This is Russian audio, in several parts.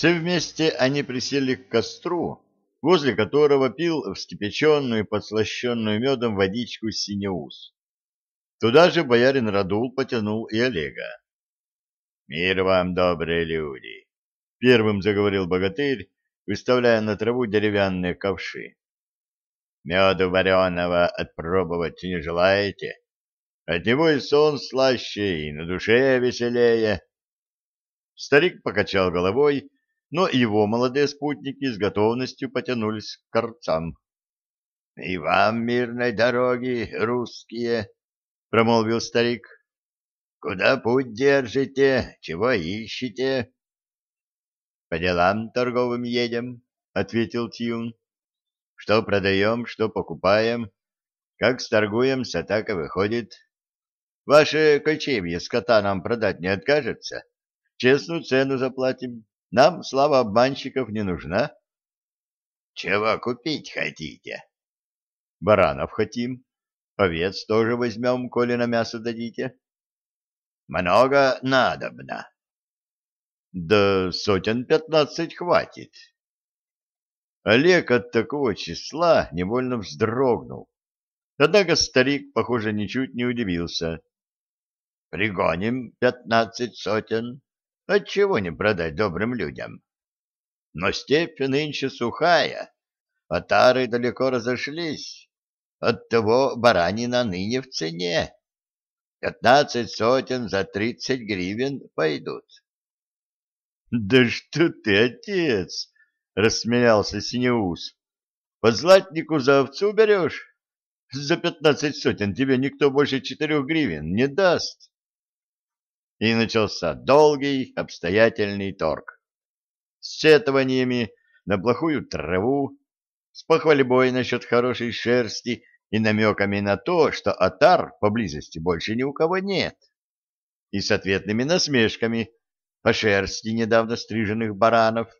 Все вместе они присели к костру, возле которого пил вскипяченную, подслащенную медом водичку синеус. Туда же боярин Радул потянул и Олега. — Мир вам, добрые люди! — первым заговорил богатырь, выставляя на траву деревянные ковши. — Меду вареного отпробовать не желаете? От него и сон слаще, и на душе веселее. Старик покачал головой, но его молодые спутники с готовностью потянулись к корцам. — И вам мирной дороги, русские! — промолвил старик. — Куда путь держите? Чего ищете? — По делам торговым едем, — ответил Тьюн. — Что продаем, что покупаем. Как сторгуемся, так и выходит. Ваше кочевье скота нам продать не откажется. Честную цену заплатим. Нам слава обманщиков не нужна. — Чего купить хотите? — Баранов хотим. Овец тоже возьмем, коли на мясо дадите. Много надобно. Да сотен пятнадцать хватит. Олег от такого числа невольно вздрогнул. Однако старик, похоже, ничуть не удивился. Пригоним пятнадцать сотен. Отчего не продать добрым людям? Но степь нынче сухая, а тары далеко разошлись. Оттого баранина ныне в цене. Пятнадцать сотен за тридцать гривен пойдут. — Да что ты, отец! — рассмеялся Синеус. — По златнику за овцу берешь? За пятнадцать сотен тебе никто больше четырех гривен не даст. И начался долгий, обстоятельный торг. С сетованиями на плохую траву, с похвальбой насчет хорошей шерсти и намеками на то, что отар поблизости больше ни у кого нет, и с ответными насмешками по шерсти недавно стриженных баранов,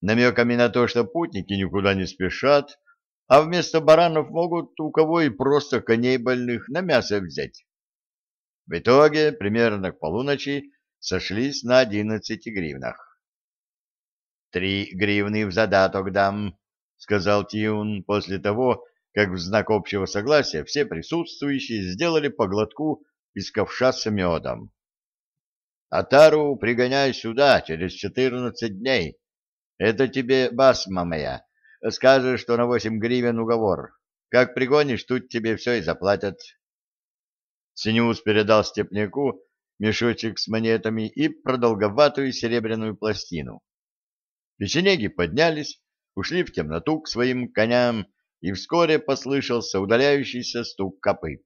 намеками на то, что путники никуда не спешат, а вместо баранов могут у кого и просто коней больных на мясо взять. В итоге, примерно к полуночи, сошлись на одиннадцати гривнах. «Три гривны в задаток дам», — сказал Тиун после того, как в знак общего согласия все присутствующие сделали по глотку из ковша с медом. «Атару пригоняй сюда через четырнадцать дней. Это тебе басма моя. Скажешь, что на восемь гривен уговор. Как пригонишь, тут тебе все и заплатят». Синеус передал степняку мешочек с монетами и продолговатую серебряную пластину. Печенеги поднялись, ушли в темноту к своим коням, и вскоре послышался удаляющийся стук копыт.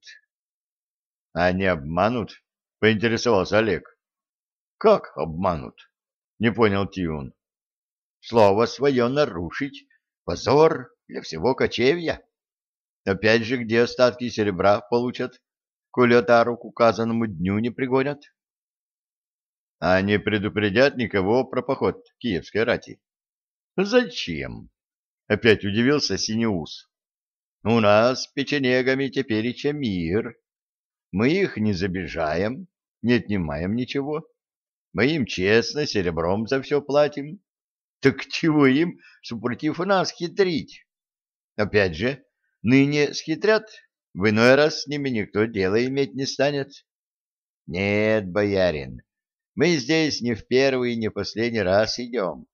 — А не обманут? — поинтересовался Олег. — Как обманут? — не понял Тиун. — Слово свое нарушить — позор для всего кочевья. Опять же, где остатки серебра получат, коли отару к указанному дню не пригонят? — А не предупредят никого про поход киевской рати? — Зачем? — опять удивился Синеус. — У нас с печенегами теперь еще мир. Мы их не забежаем, не отнимаем ничего. Мы им честно серебром за все платим. Так чего им, супротив нас, хитрить? Опять же, ныне схитрят, в иной раз с ними никто дело иметь не станет. Нет, боярин, мы здесь не в первый и не последний раз идем.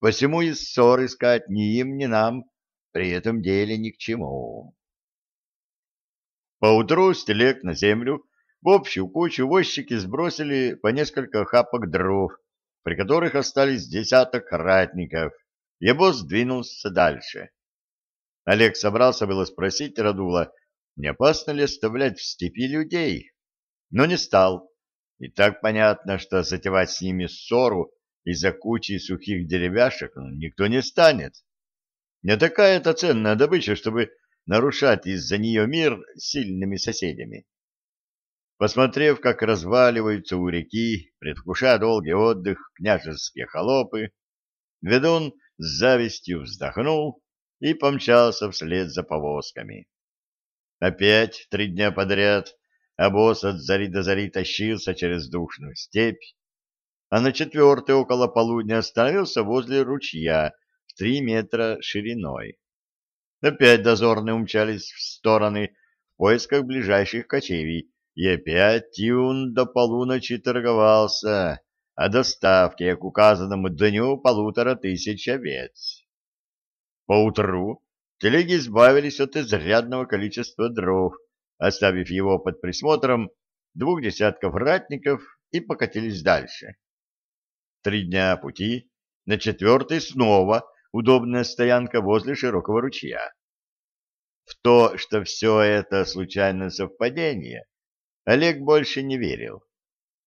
Посему и ссор искать ни им, ни нам при этом деле ни к чему. Поутру с телег на землю в общую кучу возчики сбросили по несколько хапок дров, при которых остались десяток ратников, и обоз двинулся дальше. Олег собрался было спросить Радула, не опасно ли оставлять в степи людей, но не стал. И так понятно, что затевать с ними ссору из-за кучи сухих деревяшек никто не станет. Не такая это ценная добыча, чтобы нарушать из-за нее мир сильными соседями. Посмотрев, как разваливаются у реки, предвкушая долгий отдых княжеские холопы, ведун с завистью вздохнул и помчался вслед за повозками. Опять три дня подряд обоз от зари до зари тащился через душную степь, а на четвертый около полудня остановился возле ручья в три метра шириной. Опять дозорные умчались в стороны в поисках ближайших кочевий, и опять Тюн до полуночи торговался о доставке к указанному дню полутора тысяч овец. Поутру телеги избавились от изрядного количества дров, оставив его под присмотром двух десятков ратников и покатились дальше. Три дня пути, на четвертый снова удобная стоянка возле широкого ручья. В то, что все это случайное совпадение, Олег больше не верил.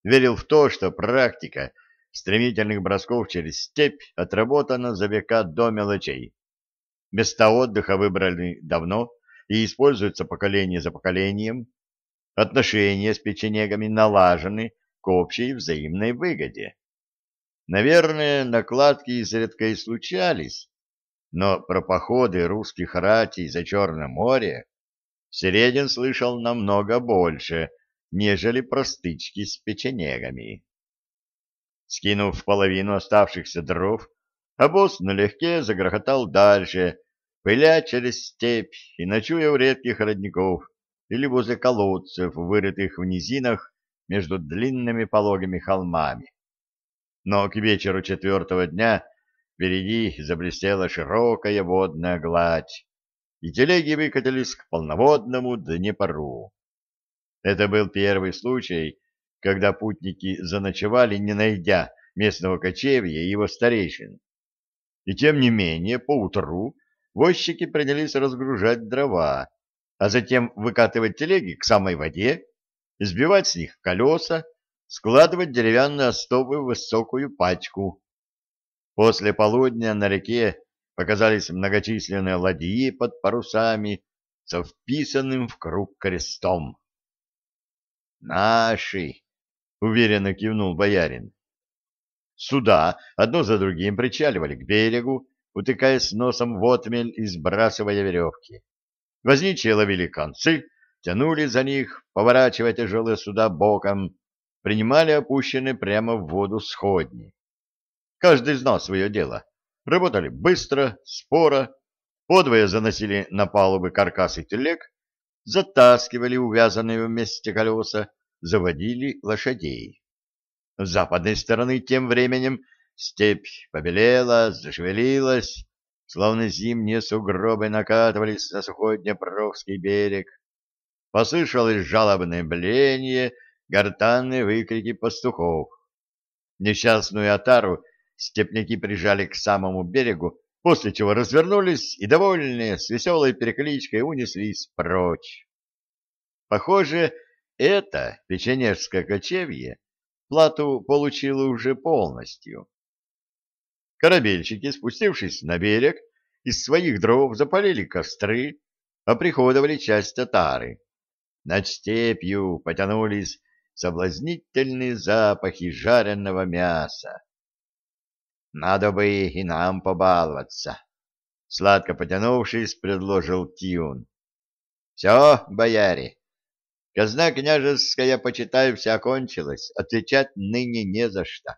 Верил в то, что практика стремительных бросков через степь отработана за века до мелочей. Места отдыха выбраны давно и используются поколение за поколением. Отношения с печенегами налажены к общей взаимной выгоде. Наверное, накладки изредка и случались, но про походы русских ратей за Черное море Середин слышал намного больше, нежели про стычки с печенегами. Скинув половину оставшихся дров, обоз налегке загрохотал дальше, пыля через степь и ночуя у редких родников или возле колодцев, вырытых в низинах между длинными пологими холмами но к вечеру четвертого дня впереди заблестела широкая водная гладь, и телеги выкатились к полноводному Днепру. Это был первый случай, когда путники заночевали, не найдя местного кочевья и его старейшин. И тем не менее, поутру возчики принялись разгружать дрова, а затем выкатывать телеги к самой воде, сбивать с них колеса складывать деревянные остовы в высокую пачку. После полудня на реке показались многочисленные ладьи под парусами со вписанным в круг крестом. «Наши!» — уверенно кивнул боярин. Суда одно за другим причаливали к берегу, утыкаясь носом в отмель и сбрасывая веревки. Возничие ловили концы, тянули за них, поворачивая тяжелые суда боком, принимали опущенные прямо в воду сходни. Каждый знал свое дело. Работали быстро, споро, подвое заносили на палубы каркасы телег, затаскивали увязанные вместе колеса, заводили лошадей. С западной стороны тем временем степь побелела, зашевелилась, словно зимние сугробы накатывались на сухой Днепровский берег. Послышалось жалобное бление — гортанные выкрики пастухов. Несчастную отару степняки прижали к самому берегу, после чего развернулись и, довольные, с веселой перекличкой унеслись прочь. Похоже, это печенежское кочевье плату получило уже полностью. Корабельщики, спустившись на берег, из своих дров запалили костры, оприходовали часть татары. Над степью потянулись соблазнительные запахи жареного мяса. Надо бы и нам побаловаться. Сладко потянувшись, предложил Тиун. Все, бояре, казна княжеская, почитаю, вся кончилась, отвечать ныне не за что.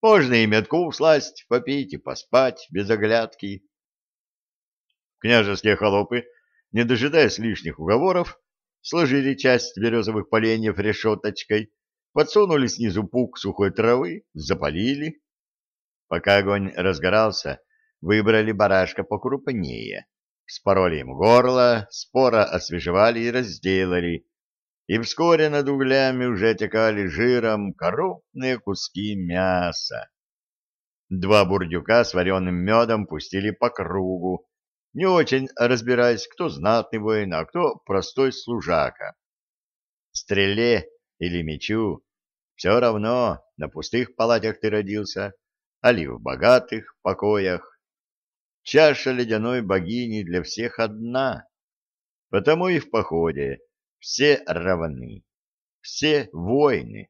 Можно и метку сласть, попить и поспать без оглядки. Княжеские холопы, не дожидаясь лишних уговоров, сложили часть березовых поленьев решеточкой, подсунули снизу пук сухой травы, запалили. Пока огонь разгорался, выбрали барашка покрупнее, спороли ему горло, спора освежевали и разделали, и вскоре над углями уже текали жиром крупные куски мяса. Два бурдюка с вареным медом пустили по кругу, не очень разбираясь, кто знатный воин, а кто простой служака. Стреле или мечу все равно, на пустых палатях ты родился, али в богатых покоях. Чаша ледяной богини для всех одна, потому и в походе все равны, все воины.